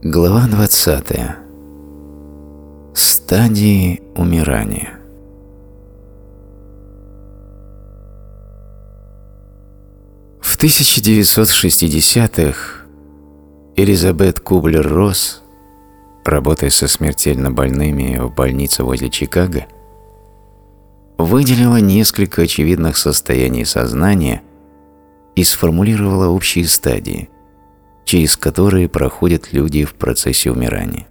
Глава 20. Стадии умирания. В 1960-х Элизабет Кублер-Росс, работая со смертельно больными в больнице возле Чикаго, выделила несколько очевидных состояний сознания и сформулировала общие стадии – через которые проходят люди в процессе умирания.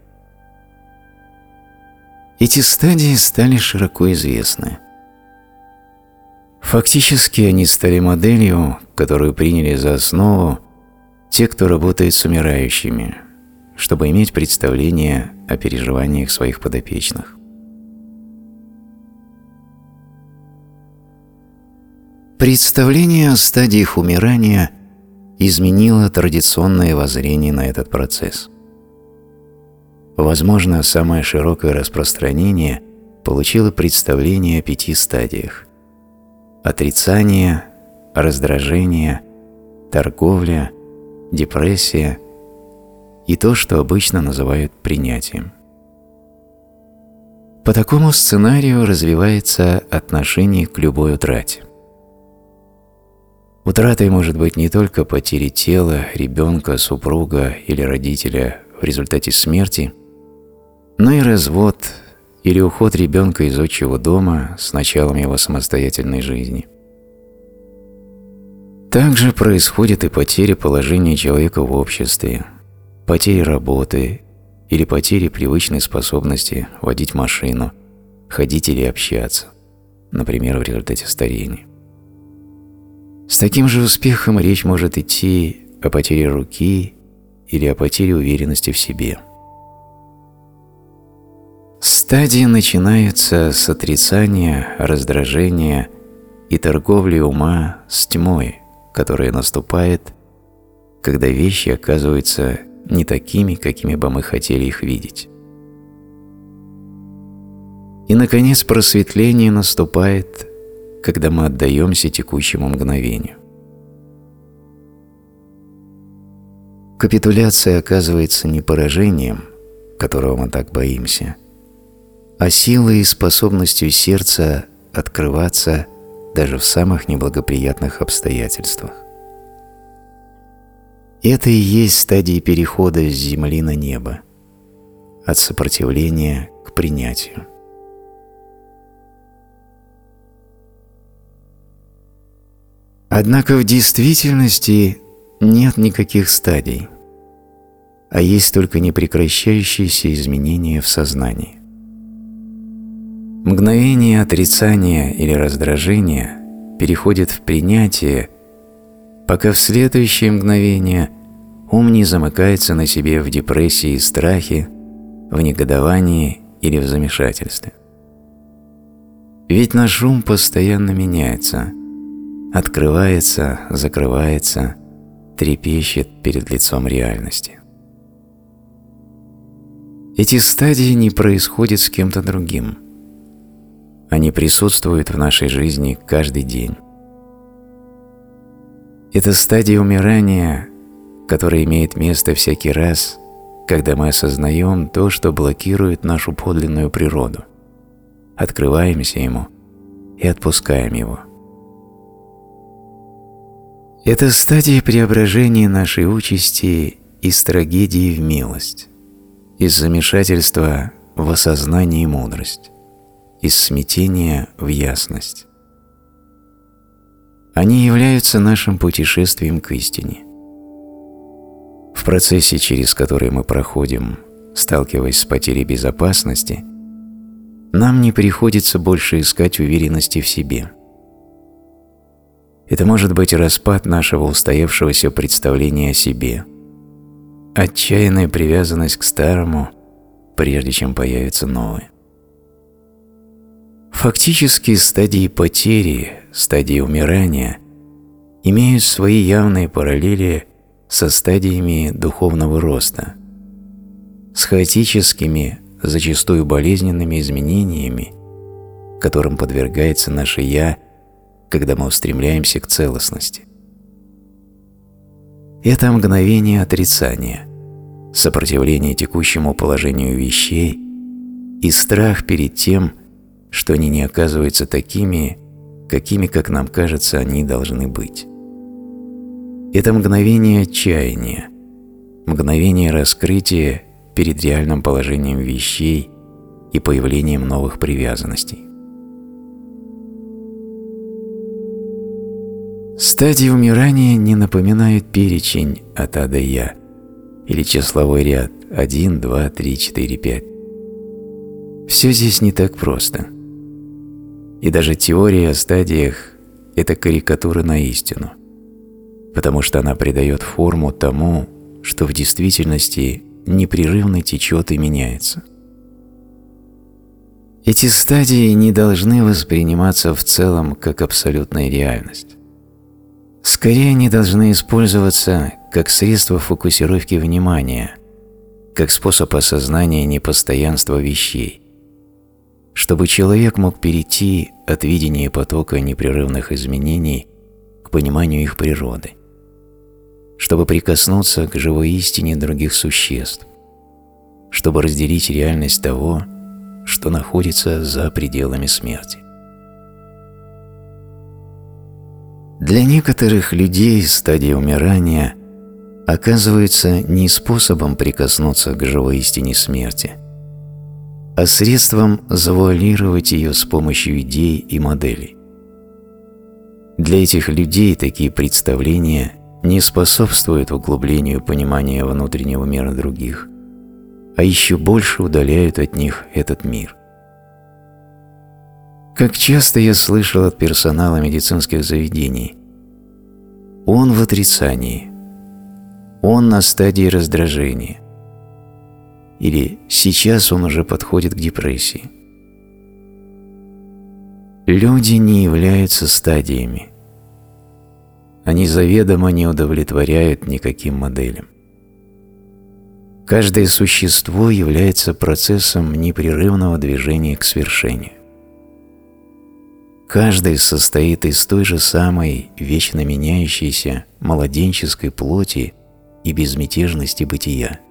Эти стадии стали широко известны. Фактически они стали моделью, которую приняли за основу те, кто работает с умирающими, чтобы иметь представление о переживаниях своих подопечных. Представление о стадиях умирания изменило традиционное воззрение на этот процесс. Возможно, самое широкое распространение получило представление о пяти стадиях – отрицание, раздражение, торговля, депрессия и то, что обычно называют принятием. По такому сценарию развивается отношение к любой утрате. Утратой может быть не только потеря тела, ребенка, супруга или родителя в результате смерти, но и развод или уход ребенка из отчего дома с началом его самостоятельной жизни. Также происходит и потеря положения человека в обществе, потеря работы или потеря привычной способности водить машину, ходить или общаться, например, в результате старения. С таким же успехом речь может идти о потере руки или о потере уверенности в себе. Стадии начинаются с отрицания, раздражения и торговли ума с тьмой, которая наступает, когда вещи оказываются не такими, какими бы мы хотели их видеть. И, наконец, просветление наступает, когда мы отдаемся текущему мгновению. Капитуляция оказывается не поражением, которого мы так боимся, а силой и способностью сердца открываться даже в самых неблагоприятных обстоятельствах. Это и есть стадия перехода с земли на небо, от сопротивления к принятию. Однако в действительности нет никаких стадий, а есть только непрекращающиеся изменения в сознании. Мгновение отрицания или раздражения переходит в принятие, пока в следующее мгновение ум не замыкается на себе в депрессии и страхе, в негодовании или в замешательстве. Ведь наш ум постоянно меняется – открывается, закрывается, трепещет перед лицом реальности. Эти стадии не происходят с кем-то другим. Они присутствуют в нашей жизни каждый день. Это стадия умирания, которая имеет место всякий раз, когда мы осознаем то, что блокирует нашу подлинную природу, открываемся ему и отпускаем его. Это стадия преображения нашей участи из трагедии в милость, из замешательства в осознание и мудрость, из смятения в ясность. Они являются нашим путешествием к истине. В процессе, через который мы проходим, сталкиваясь с потерей безопасности, нам не приходится больше искать уверенности в себе – это может быть распад нашего устоявшегося представления о себе, отчаянная привязанность к старому, прежде чем появится новое. Фактически стадии потери, стадии умирания имеют свои явные параллели со стадиями духовного роста, с хаотическими, зачастую болезненными изменениями, которым подвергается наше «я» когда мы устремляемся к целостности. Это мгновение отрицания, сопротивление текущему положению вещей и страх перед тем, что они не оказываются такими, какими, как нам кажется, они должны быть. Это мгновение отчаяния, мгновение раскрытия перед реальным положением вещей и появлением новых привязанностей. Стадии умирания не напоминают перечень от А до Я или числовой ряд 1, 2, 3, 4, 5. Все здесь не так просто. И даже теория о стадиях – это карикатура на истину, потому что она придает форму тому, что в действительности непрерывно течет и меняется. Эти стадии не должны восприниматься в целом как абсолютная реальность. Скорее, они должны использоваться как средство фокусировки внимания, как способ осознания непостоянства вещей, чтобы человек мог перейти от видения потока непрерывных изменений к пониманию их природы, чтобы прикоснуться к живой истине других существ, чтобы разделить реальность того, что находится за пределами смерти. Для некоторых людей стадия умирания оказывается не способом прикоснуться к живой истине смерти, а средством завуалировать ее с помощью идей и моделей. Для этих людей такие представления не способствуют углублению понимания внутреннего мира других, а еще больше удаляют от них этот мир. Как часто я слышал от персонала медицинских заведений. Он в отрицании. Он на стадии раздражения. Или сейчас он уже подходит к депрессии. Люди не являются стадиями. Они заведомо не удовлетворяют никаким моделям. Каждое существо является процессом непрерывного движения к свершению. Каждый состоит из той же самой вечно меняющейся младенческой плоти и безмятежности бытия.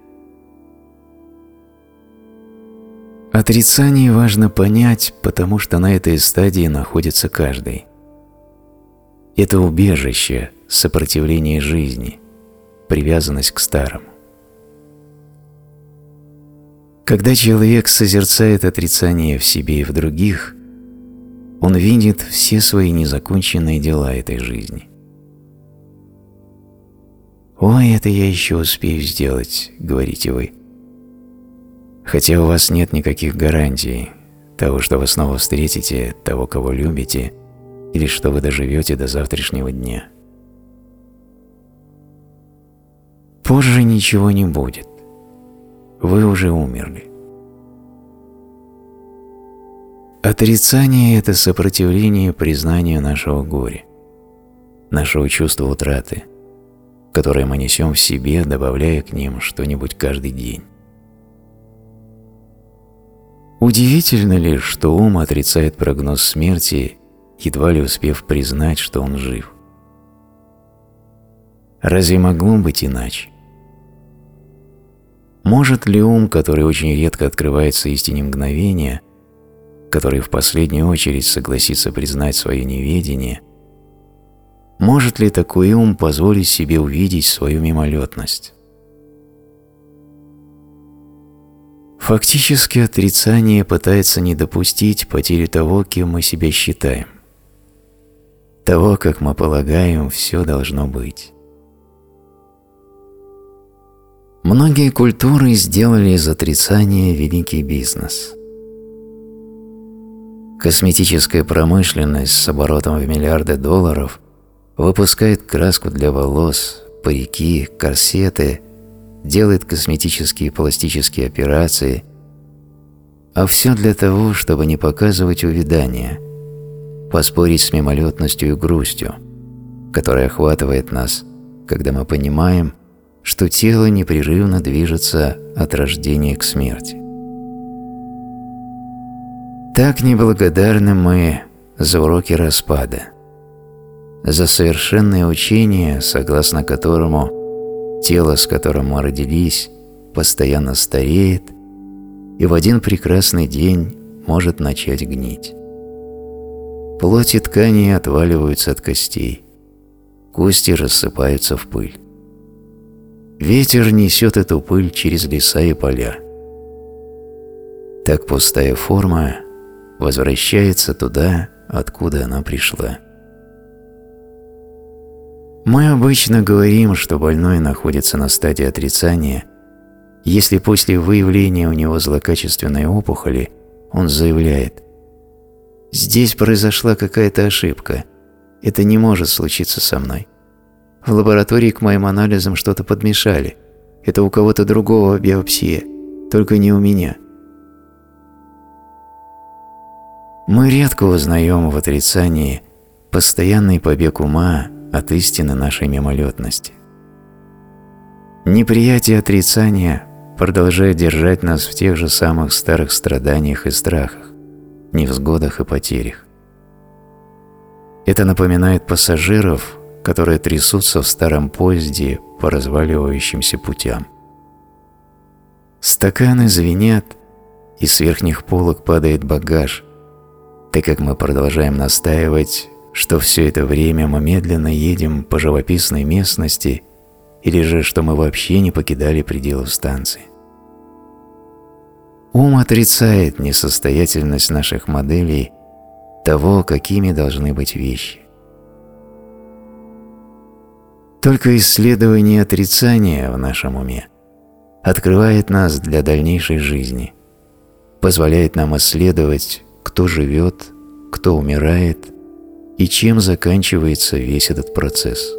Отрицание важно понять, потому что на этой стадии находится каждый. Это убежище, сопротивление жизни, привязанность к старому. Когда человек созерцает отрицание в себе и в других, он видит все свои незаконченные дела этой жизни. «Ой, это я еще успею сделать», — говорите вы. Хотя у вас нет никаких гарантий того, что вы снова встретите того, кого любите, или что вы доживете до завтрашнего дня. Позже ничего не будет. Вы уже умерли. Отрицание – это сопротивление признанию нашего горя, нашего чувства утраты, которое мы несем в себе, добавляя к ним что-нибудь каждый день. Удивительно ли, что ум отрицает прогноз смерти, едва ли успев признать, что он жив? Разве могло быть иначе? Может ли ум, который очень редко открывается истине мгновения, который в последнюю очередь согласится признать свое неведение, может ли такой ум позволить себе увидеть свою мимолетность? Фактически отрицание пытается не допустить потери того, кем мы себя считаем, того, как мы полагаем, все должно быть. Многие культуры сделали из отрицания великий бизнес. Косметическая промышленность с оборотом в миллиарды долларов выпускает краску для волос, парики, корсеты, делает косметические и пластические операции, а все для того, чтобы не показывать увядания, поспорить с мимолетностью и грустью, которая охватывает нас, когда мы понимаем, что тело непрерывно движется от рождения к смерти. Так неблагодарны мы за уроки распада, за совершенное учение, согласно которому тело, с которым мы родились, постоянно стареет и в один прекрасный день может начать гнить. Плоть и ткани отваливаются от костей, кости рассыпаются в пыль. Ветер несет эту пыль через леса и поля. Так пустая форма возвращается туда, откуда она пришла. Мы обычно говорим, что больной находится на стадии отрицания, если после выявления у него злокачественной опухоли он заявляет «Здесь произошла какая-то ошибка, это не может случиться со мной». В лаборатории к моим анализам что-то подмешали. Это у кого-то другого биопсия, только не у меня. Мы редко узнаем в отрицании постоянный побег ума от истины нашей мимолетности. Неприятие отрицания продолжает держать нас в тех же самых старых страданиях и страхах, невзгодах и потерях. Это напоминает пассажиров, которые трясутся в старом поезде по разваливающимся путям. Стаканы звенят, и с верхних полок падает багаж, так как мы продолжаем настаивать, что все это время мы медленно едем по живописной местности или же что мы вообще не покидали пределов станции. Ум отрицает несостоятельность наших моделей того, какими должны быть вещи. Только исследование отрицания в нашем уме открывает нас для дальнейшей жизни, позволяет нам исследовать, кто живет, кто умирает и чем заканчивается весь этот процесс.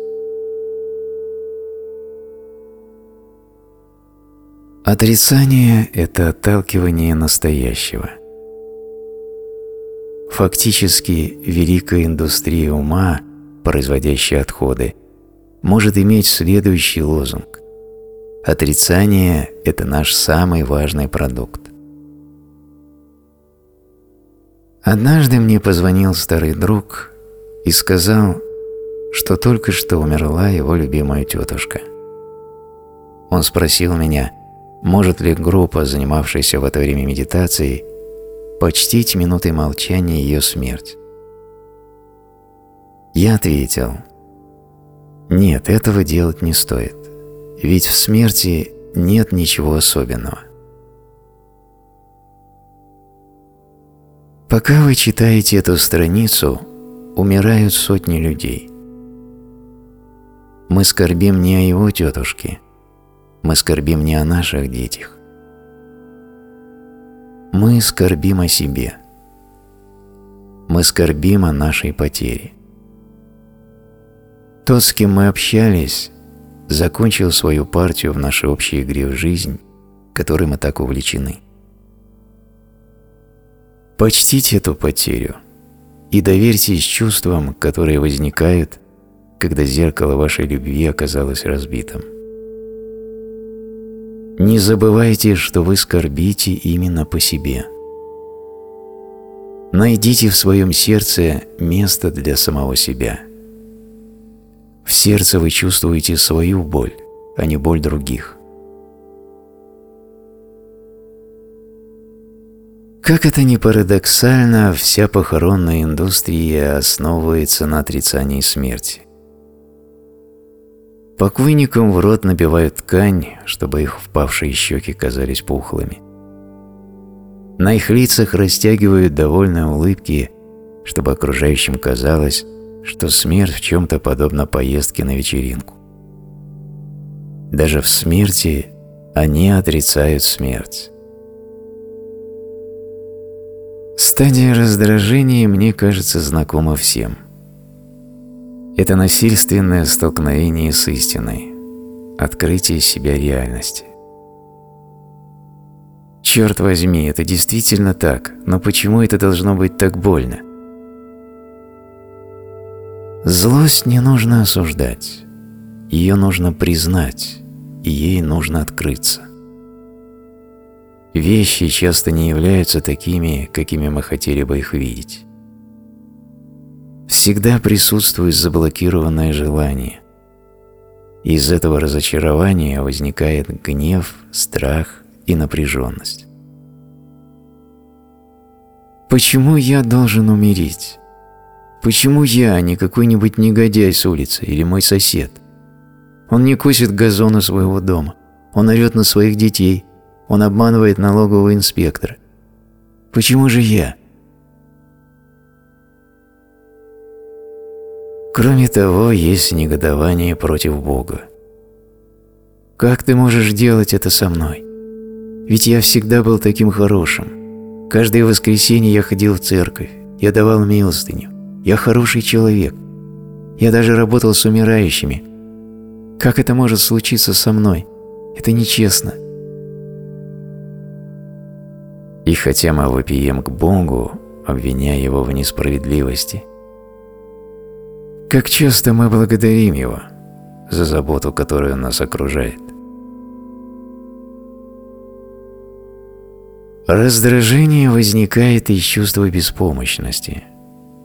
Отрицание – это отталкивание настоящего. Фактически, великая индустрия ума, производящая отходы – может иметь следующий лозунг. Отрицание – это наш самый важный продукт. Однажды мне позвонил старый друг и сказал, что только что умерла его любимая тетушка. Он спросил меня, может ли группа, занимавшаяся в это время медитацией, почтить минутой молчания ее смерть. Я ответил – нет, этого делать не стоит, ведь в смерти нет ничего особенного. Пока вы читаете эту страницу, умирают сотни людей. Мы скорбим не о его тетушке, мы скорбим не о наших детях. Мы скорбим о себе. Мы скорбим о нашей потере. Тот, с кем мы общались, закончил свою партию в нашей общей игре в жизнь, которой мы так увлечены. Почтите эту потерю и доверьтесь чувствам, которые возникают, когда зеркало вашей любви оказалось разбитым. Не забывайте, что вы скорбите именно по себе. Найдите в своем сердце место для самого себя – в сердце вы чувствуете свою боль, а не боль других. Как это ни парадоксально, вся похоронная индустрия основывается на отрицании смерти. Покойникам в рот набивают ткань, чтобы их впавшие щеки казались пухлыми. На их лицах растягивают довольные улыбки, чтобы окружающим казалось, что смерть в чем-то подобна поездке на вечеринку. Даже в смерти они отрицают смерть. Стадия раздражения мне кажется знакома всем. Это насильственное столкновение с истиной, открытие себя реальности. Черт возьми, это действительно так, но почему это должно быть так больно? Злость не нужно осуждать, ее нужно признать, и ей нужно открыться. Вещи часто не являются такими, какими мы хотели бы их видеть. Всегда присутствует заблокированное желание. Из этого разочарования возникает гнев, страх и напряженность. Почему я должен умереть? Почему я, а не какой-нибудь негодяй с улицы или мой сосед? Он не косит газоны своего дома, он орет на своих детей, он обманывает налогового инспектора. Почему же я? Кроме того, есть негодование против Бога. Как ты можешь делать это со мной? Ведь я всегда был таким хорошим. Каждое воскресенье я ходил в церковь, я давал милостыню. Я хороший человек. Я даже работал с умирающими. Как это может случиться со мной? Это нечестно. И хотя мы вопием к Богу, обвиняя Его в несправедливости, как часто мы благодарим Его за заботу, которая нас окружает. Раздражение возникает из чувства беспомощности,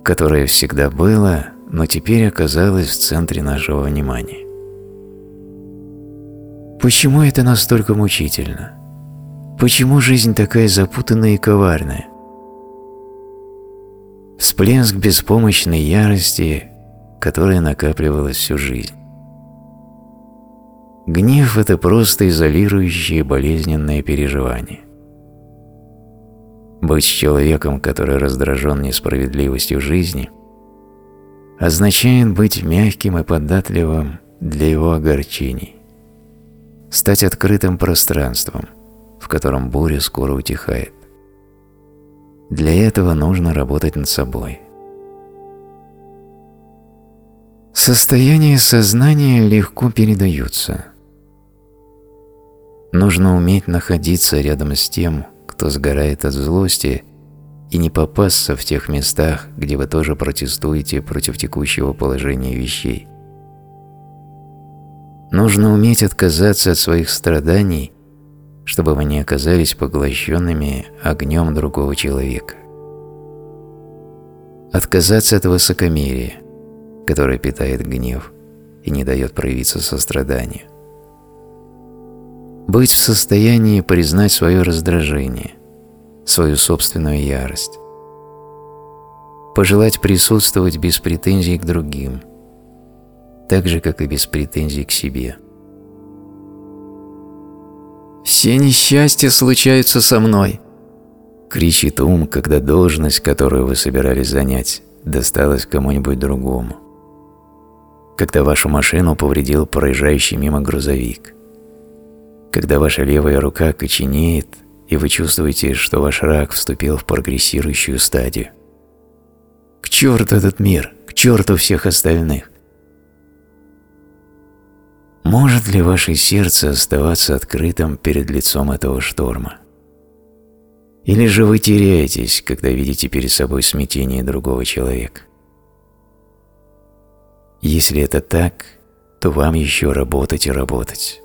которое всегда было, но теперь оказалось в центре нашего внимания. Почему это настолько мучительно? Почему жизнь такая запутанная и коварная? Всплеск беспомощной ярости, которая накапливалась всю жизнь. Гнев – это просто изолирующее болезненное переживание. Быть человеком, который раздражен несправедливостью жизни, означает быть мягким и податливым для его огорчений, стать открытым пространством – в котором буря скоро утихает. Для этого нужно работать над собой. Состояние сознания легко передаются. Нужно уметь находиться рядом с тем, кто сгорает от злости, и не попасться в тех местах, где вы тоже протестуете против текущего положения вещей. Нужно уметь отказаться от своих страданий чтобы вы не оказались поглощенными огнем другого человека. Отказаться от высокомерия, которое питает гнев и не дает проявиться состраданию. Быть в состоянии признать свое раздражение, свою собственную ярость. Пожелать присутствовать без претензий к другим, так же, как и без претензий к себе – все несчастья случаются со мной. Кричит ум, когда должность, которую вы собирались занять, досталась кому-нибудь другому. Когда вашу машину повредил проезжающий мимо грузовик. Когда ваша левая рука коченеет, и вы чувствуете, что ваш рак вступил в прогрессирующую стадию. К черту этот мир, к черту всех остальных. Может ли ваше сердце оставаться открытым перед лицом этого шторма? Или же вы теряетесь, когда видите перед собой смятение другого человека? Если это так, то вам еще работать и работать.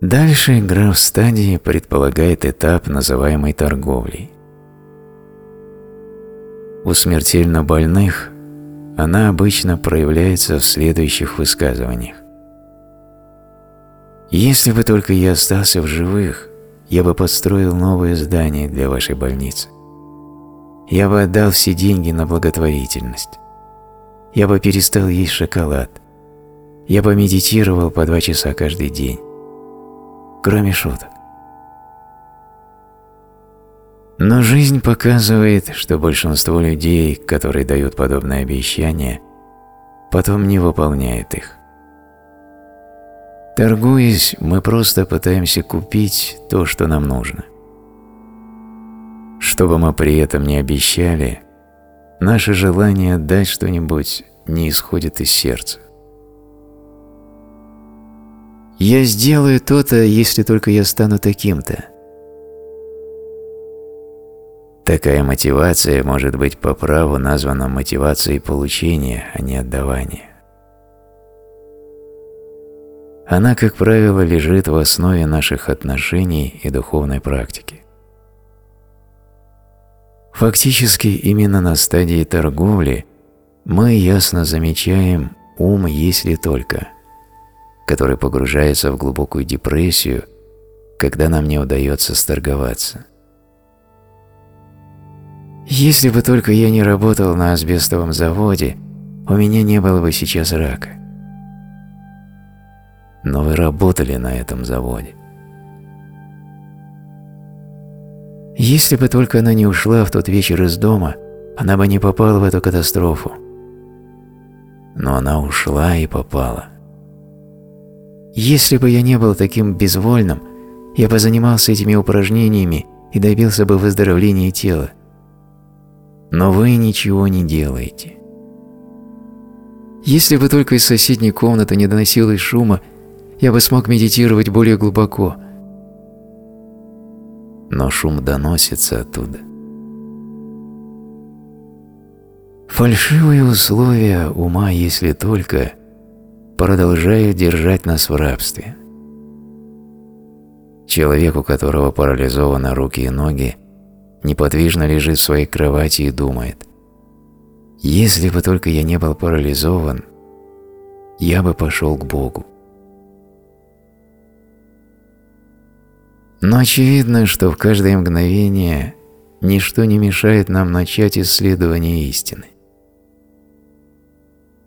Дальше игра в стадии предполагает этап, называемый торговлей. У смертельно больных она обычно проявляется в следующих высказываниях. «Если бы только я остался в живых, я бы построил новое здание для вашей больницы. Я бы отдал все деньги на благотворительность. Я бы перестал есть шоколад. Я бы медитировал по два часа каждый день. Кроме шуток. Но жизнь показывает, что большинство людей, которые дают подобные обещания, потом не выполняют их. Торгуясь, мы просто пытаемся купить то, что нам нужно. Что бы мы при этом не обещали, наше желание дать что-нибудь не исходит из сердца. «Я сделаю то-то, если только я стану таким-то», Такая мотивация может быть по праву названа мотивацией получения, а не отдавания. Она, как правило, лежит в основе наших отношений и духовной практики. Фактически, именно на стадии торговли Мы ясно замечаем ум, если только, который погружается в глубокую депрессию, когда нам не удается сторговаться. Если бы только я не работал на асбестовом заводе, у меня не было бы сейчас рака. Но вы работали на этом заводе. Если бы только она не ушла в тот вечер из дома, она бы не попала в эту катастрофу. Но она ушла и попала. Если бы я не был таким безвольным, я бы занимался этими упражнениями и добился бы выздоровления тела. Но вы ничего не делаете. Если бы только из соседней комнаты не доносилось шума, я бы смог медитировать более глубоко. Но шум доносится оттуда. Фальшивые условия ума, если только, продолжают держать нас в рабстве. Человек, у которого парализованы руки и ноги, неподвижно лежит в своей кровати и думает, «Если бы только я не был парализован, я бы пошел к Богу». Но очевидно, что в каждое мгновение ничто не мешает нам начать исследование истины.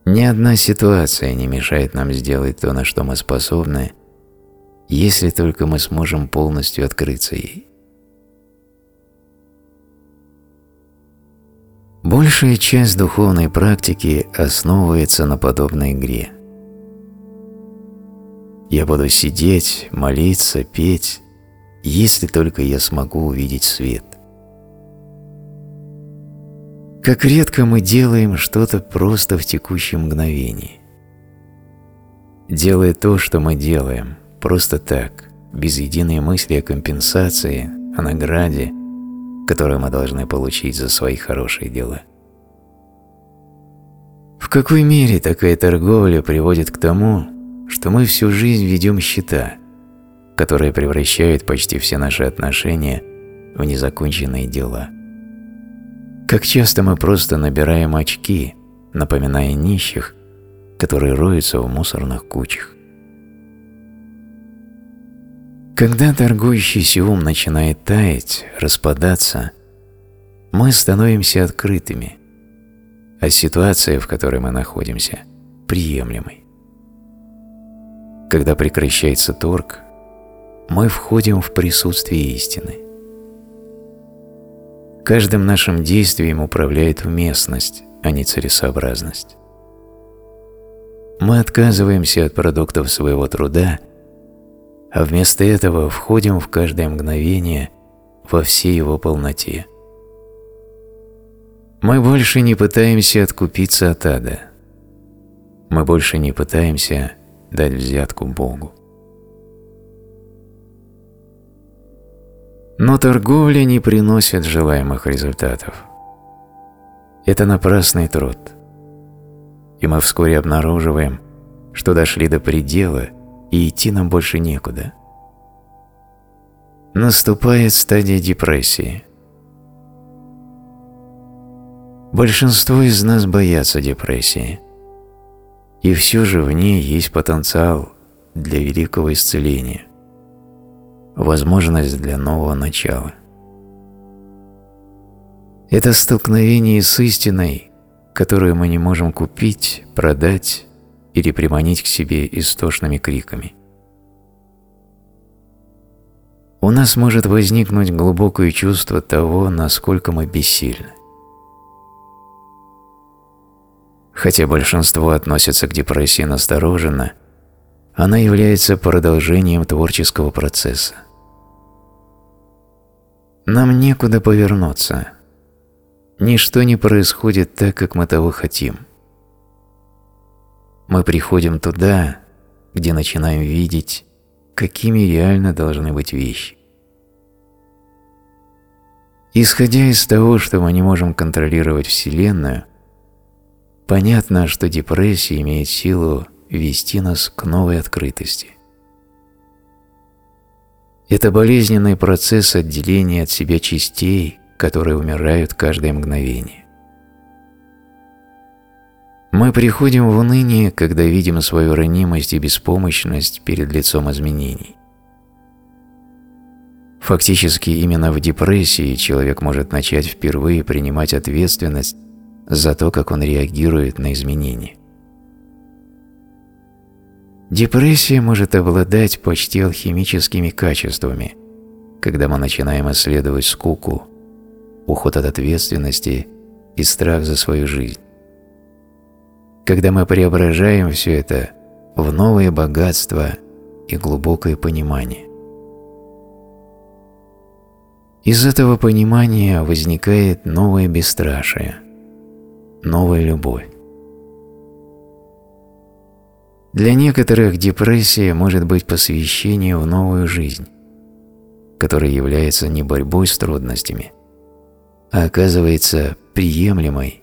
Ни одна ситуация не мешает нам сделать то, на что мы способны, если только мы сможем полностью открыться ей. Большая часть духовной практики основывается на подобной игре. Я буду сидеть, молиться, петь, если только я смогу увидеть свет. Как редко мы делаем что-то просто в текущем мгновении. Делая то, что мы делаем, просто так, без единой мысли о компенсации, о награде, которую мы должны получить за свои хорошие дела. В какой мере такая торговля приводит к тому, что мы всю жизнь ведем счета, которые превращают почти все наши отношения в незаконченные дела – как часто мы просто набираем очки, напоминая нищих, которые роются в мусорных кучах. Когда торгующийся ум начинает таять, распадаться, мы становимся открытыми, а ситуация, в которой мы находимся, приемлемой. Когда прекращается торг, мы входим в присутствие истины. Каждым нашим действием управляет уместность, а не целесообразность. Мы отказываемся от продуктов своего труда, а вместо этого входим в каждое мгновение во всей его полноте. Мы больше не пытаемся откупиться от ада. Мы больше не пытаемся дать взятку Богу. Но торговля не приносит желаемых результатов. Это напрасный труд. И мы вскоре обнаруживаем, что дошли до предела и идти нам больше некуда. Наступает стадия депрессии. Большинство из нас боятся депрессии. И все же в ней есть потенциал для великого исцеления возможность для нового начала. Это столкновение с истиной, которую мы не можем купить, продать или приманить к себе истошными криками. У нас может возникнуть глубокое чувство того, насколько мы бессильны. Хотя большинство относится к депрессии настороженно, она является продолжением творческого процесса. Нам некуда повернуться. Ничто не происходит так, как мы того хотим. Мы приходим туда, где начинаем видеть, какими реально должны быть вещи. Исходя из того, что мы не можем контролировать Вселенную, понятно, что депрессия имеет силу вести нас к новой открытости. Это болезненный процесс отделения от себя частей, которые умирают каждое мгновение. Мы приходим в уныние, когда видим свою ранимость и беспомощность перед лицом изменений. Фактически именно в депрессии человек может начать впервые принимать ответственность за то, как он реагирует на изменения. Депрессия может обладать почти алхимическими качествами, когда мы начинаем исследовать скуку, уход от ответственности и страх за свою жизнь. Когда мы преображаем все это в новое богатство и глубокое понимание. Из этого понимания возникает новое бесстрашие, новая любовь. Для некоторых депрессия может быть посвящение в новую жизнь, которая является не борьбой с трудностями, а оказывается приемлемой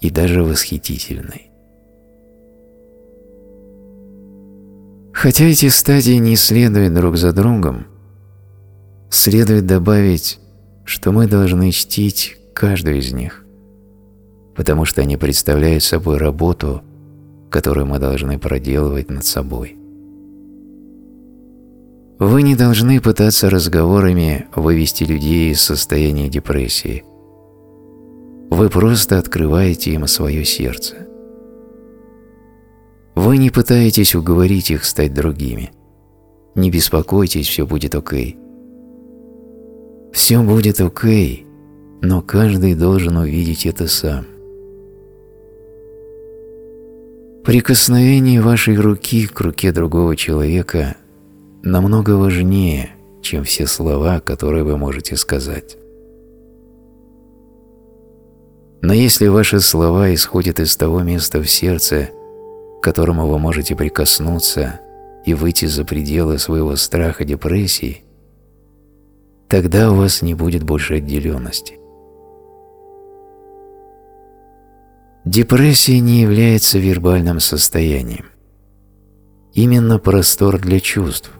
и даже восхитительной. Хотя эти стадии не следуют друг за другом, следует добавить что мы должны чтить каждую из них, потому что они представляют собой работу, которую мы должны проделывать над собой. Вы не должны пытаться разговорами вывести людей из состояния депрессии. Вы просто открываете им свое сердце. Вы не пытаетесь уговорить их стать другими. Не беспокойтесь, все будет окей. Все будет окей, но каждый должен увидеть это сам. Прикосновение вашей руки к руке другого человека намного важнее, чем все слова, которые вы можете сказать. Но если ваши слова исходят из того места в сердце, которому вы можете прикоснуться и выйти за пределы своего страха депрессии, Тогда у вас не будет больше отделенности. Депрессия не является вербальным состоянием. Именно простор для чувств,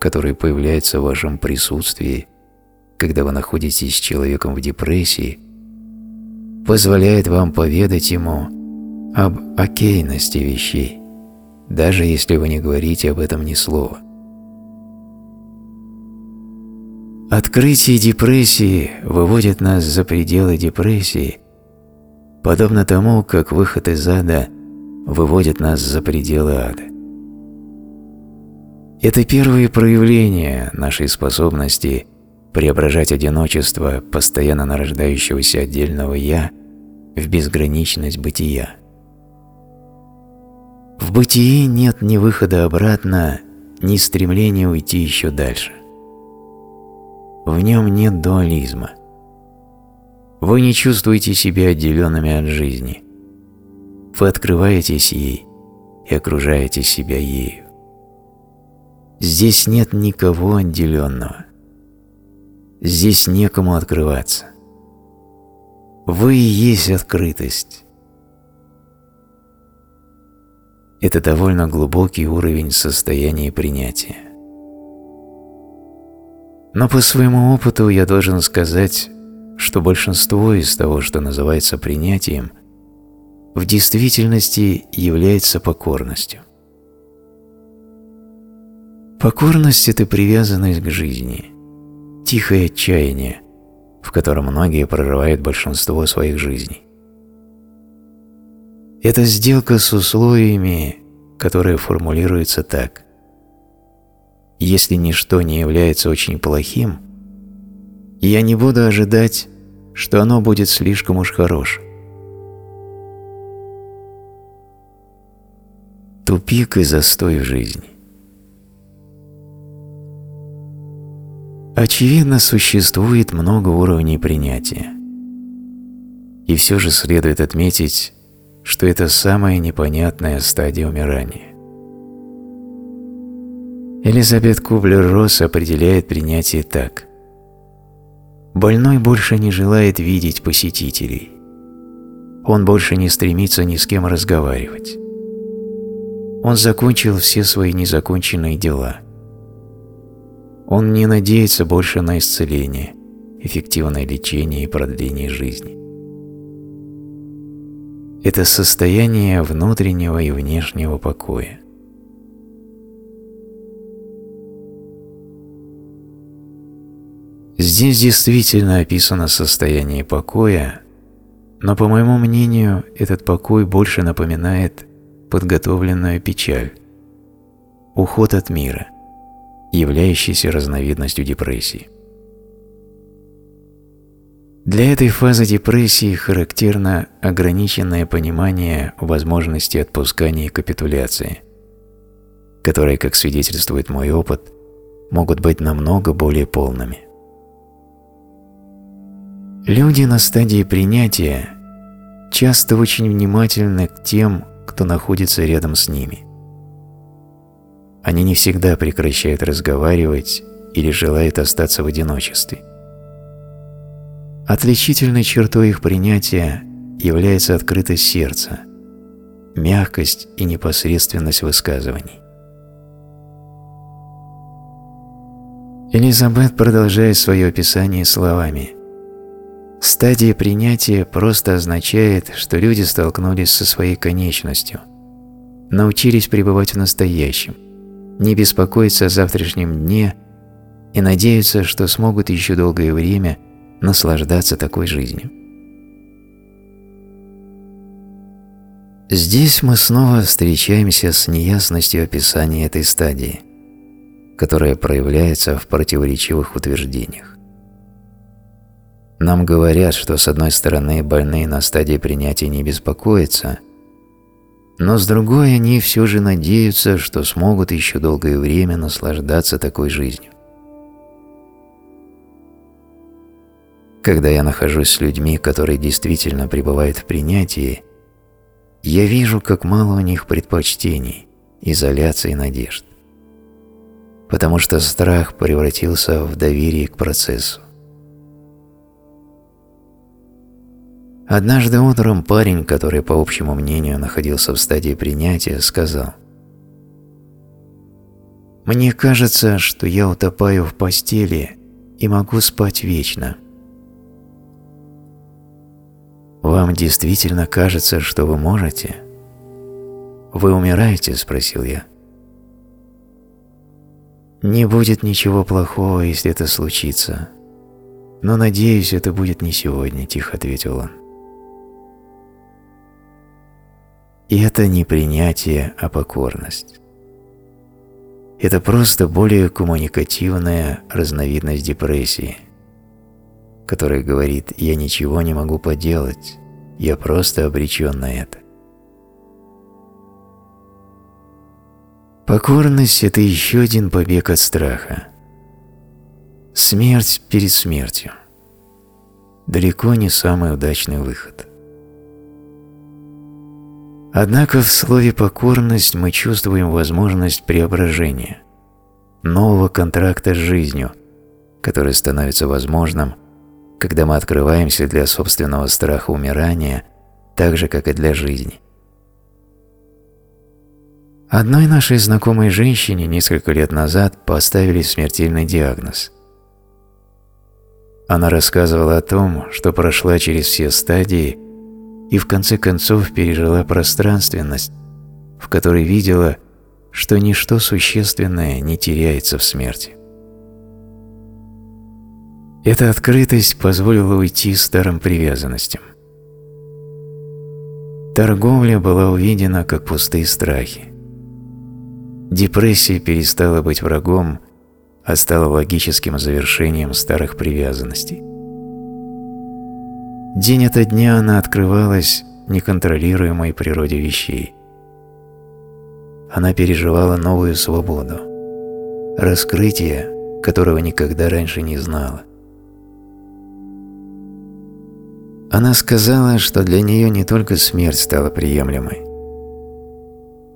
который появляется в вашем присутствии, когда вы находитесь с человеком в депрессии, позволяет вам поведать ему об окейности вещей, даже если вы не говорите об этом ни слова. Открытие депрессии выводит нас за пределы депрессии, подобно тому, как выход из ада выводит нас за пределы ада. Это первые проявления нашей способности преображать одиночество постоянно нарождающегося отдельного «я» в безграничность бытия. В бытии нет ни выхода обратно, ни стремления уйти еще дальше. В нем нет дуализма. Вы не чувствуете себя отделенными от жизни. Вы открываетесь ей и окружаете себя ею. Здесь нет никого отделенного. Здесь некому открываться. Вы и есть открытость. Это довольно глубокий уровень состояния принятия. Но по своему опыту я должен сказать, что большинство из того, что называется принятием, в действительности является покорностью. Покорность – это привязанность к жизни, тихое отчаяние, в котором многие прорывают большинство своих жизней. Это сделка с условиями, которые формулируются так – если ничто не является очень плохим, я не буду ожидать, что оно будет слишком уж хорошим. Тупик и застой в жизни. Очевидно, существует много уровней принятия. И все же следует отметить, что это самая непонятная стадия умирания. Элизабет Кублер-Росс определяет принятие так. Больной больше не желает видеть посетителей. Он больше не стремится ни с кем разговаривать. Он закончил все свои незаконченные дела. Он не надеется больше на исцеление, эффективное лечение и продление жизни. – это состояние внутреннего и внешнего покоя. Здесь действительно описано состояние покоя, но, по моему мнению, этот покой больше напоминает подготовленную печаль, уход от мира, являющийся разновидностью депрессии. Для этой фазы депрессии характерно ограниченное понимание возможности отпускания и капитуляции, которые, как свидетельствует мой опыт, могут быть намного более полными. Люди на стадии принятия часто очень внимательны к тем, кто находится рядом с ними. Они не всегда прекращают разговаривать или желают остаться в одиночестве. Отличительной чертой их принятия является открытость сердца, мягкость и непосредственность высказываний. Элизабет продолжает свое описание словами – Стадия принятия просто означает, что люди столкнулись со своей конечностью, научились пребывать в настоящем, не беспокоиться о завтрашнем дне и надеются, что смогут еще долгое время наслаждаться такой жизнью. Здесь мы снова встречаемся с неясностью описания этой стадии, которая проявляется в противоречивых утверждениях. Нам говорят, что с одной стороны больные на стадии принятия не беспокоятся, но с другой они все же надеются, что смогут еще долгое время наслаждаться такой жизнью. Когда я нахожусь с людьми, которые действительно пребывают в принятии, я вижу, как мало у них предпочтений, изоляции и надежд. Потому что страх превратился в доверие к процессу. Однажды утром парень, который, по общему мнению, находился в стадии принятия, сказал «Мне кажется, что я утопаю в постели и могу спать вечно». «Вам действительно кажется, что вы можете?» «Вы умираете?» – спросил я. «Не будет ничего плохого, если это случится. Но, надеюсь, это будет не сегодня», – тихо ответил он. И это не принятие, а покорность. Это просто более коммуникативная разновидность депрессии, которая говорит «я ничего не могу поделать, я просто обречен на это». Покорность – это еще один побег от страха. Смерть перед смертью. Далеко не самый удачный выход. Однако в слове «покорность» мы чувствуем возможность преображения, нового контракта с жизнью, который становится возможным, когда мы открываемся для собственного страха умирания, так же, как и для жизни. Одной нашей знакомой женщине несколько лет назад поставили смертельный диагноз. Она рассказывала о том, что прошла через все стадии – и в конце концов пережила пространственность, в которой видела, что ничто существенное не теряется в смерти. Эта открытость позволила уйти старым привязанностям. Торговля была увидена как пустые страхи. Депрессия перестала быть врагом, а стала логическим завершением старых привязанностей. День ото дня она открывалась неконтролируемой природе вещей. Она переживала новую свободу, раскрытие, которого никогда раньше не знала. Она сказала, что для нее не только смерть стала приемлемой,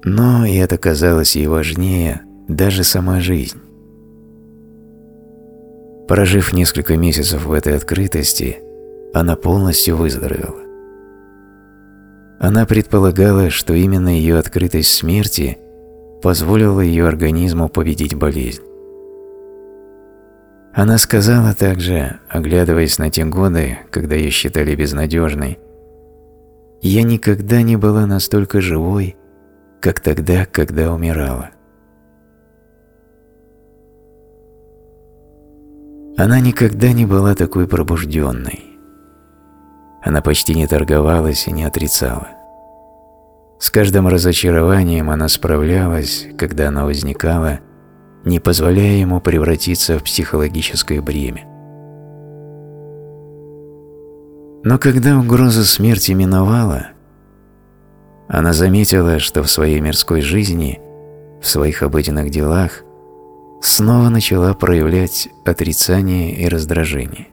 но, и это казалось ей важнее, даже сама жизнь. Прожив несколько месяцев в этой открытости, она полностью выздоровела. Она предполагала, что именно ее открытость смерти позволила ее организму победить болезнь. Она сказала также, оглядываясь на те годы, когда ее считали безнадежной, Я никогда не была настолько живой, как тогда, когда умирала. Она никогда не была такой пробужденной. Она почти не торговалась и не отрицала. С каждым разочарованием она справлялась, когда оно возникало, не позволяя ему превратиться в психологическое бремя. Но когда угроза смерти миновала, она заметила, что в своей мирской жизни, в своих обыденных делах, снова начала проявлять отрицание и раздражение.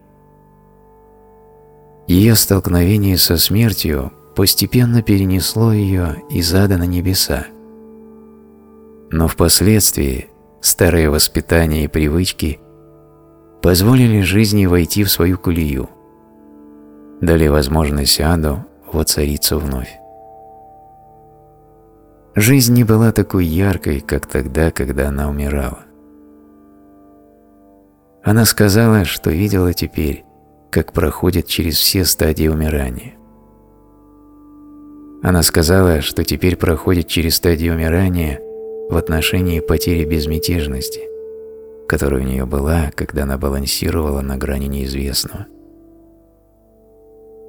Ее столкновение со смертью постепенно перенесло ее из ада на небеса. Но впоследствии старые воспитания и привычки позволили жизни войти в свою колею, дали возможность аду воцариться вновь. Жизнь не была такой яркой, как тогда, когда она умирала. Она сказала, что видела теперь, как проходит через все стадии умирания. Она сказала, что теперь проходит через стадию умирания в отношении потери безмятежности, которая у нее была, когда она балансировала на грани неизвестного.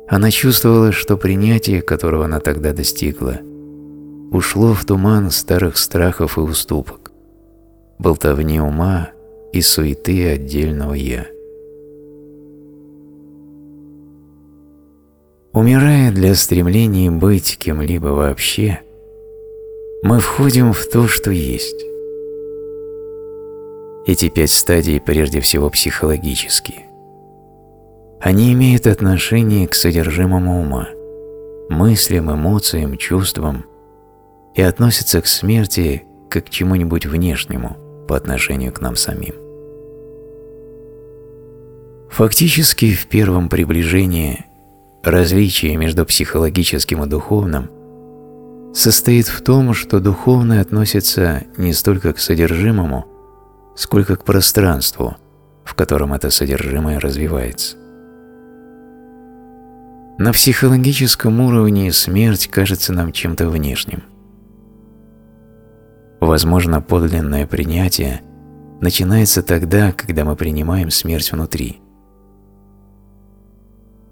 Она чувствовала, что принятие, которого она тогда достигла, ушло в туман старых страхов и уступок, болтовни ума и суеты отдельного «я». Умирая для стремления быть кем-либо вообще, мы входим в то, что есть. Эти пять стадий прежде всего психологические. Они имеют отношение к содержимому ума, мыслям, эмоциям, чувствам и относятся к смерти как к чему-нибудь внешнему по отношению к нам самим. Фактически в первом приближении Различие между психологическим и духовным состоит в том, что духовное относится не столько к содержимому, сколько к пространству, в котором это содержимое развивается. На психологическом уровне смерть кажется нам чем-то внешним. Возможно, подлинное принятие начинается тогда, когда мы принимаем смерть внутри.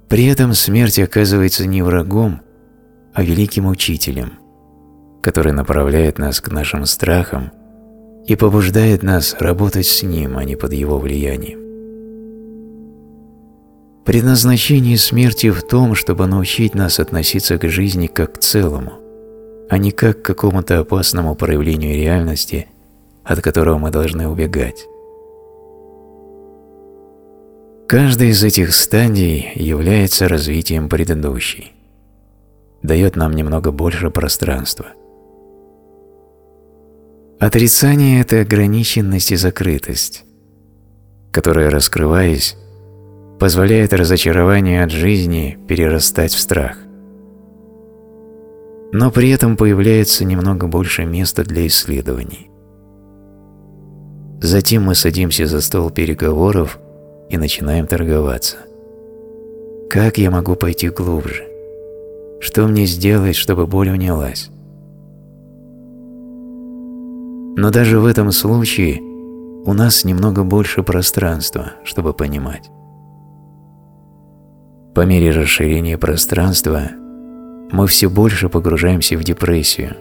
При этом смерть оказывается не врагом, а великим учителем, который направляет нас к нашим страхам и побуждает нас работать с ним, а не под его влиянием. Предназначение смерти в том, чтобы научить нас относиться к жизни как к целому, а не как к какому-то опасному проявлению реальности, от которого мы должны убегать. Каждая из этих стадий является развитием предыдущей, дает нам немного больше пространства. Отрицание – это ограниченность и закрытость, которая, раскрываясь, позволяет разочарованию от жизни перерастать в страх. Но при этом появляется немного больше места для исследований. Затем мы садимся за стол переговоров – и начинаем торговаться. Как я могу пойти глубже? Что мне сделать, чтобы боль унялась? Но даже в этом случае у нас немного больше пространства, чтобы понимать. По мере расширения пространства мы все больше погружаемся в депрессию,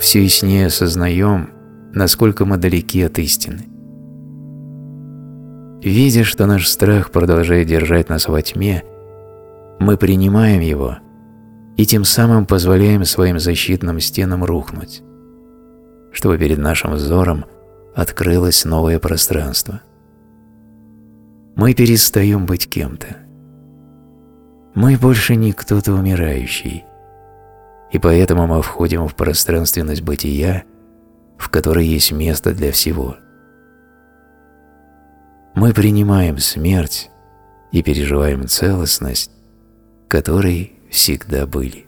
все яснее осознаем, насколько мы далеки от истины. Видя, что наш страх продолжает держать нас во тьме, мы принимаем его и тем самым позволяем своим защитным стенам рухнуть, чтобы перед нашим взором открылось новое пространство. Мы перестаем быть кем-то. Мы больше не кто-то умирающий, и поэтому мы входим в пространственность бытия, в которой есть место для всего – мы принимаем смерть и переживаем целостность, которой всегда были.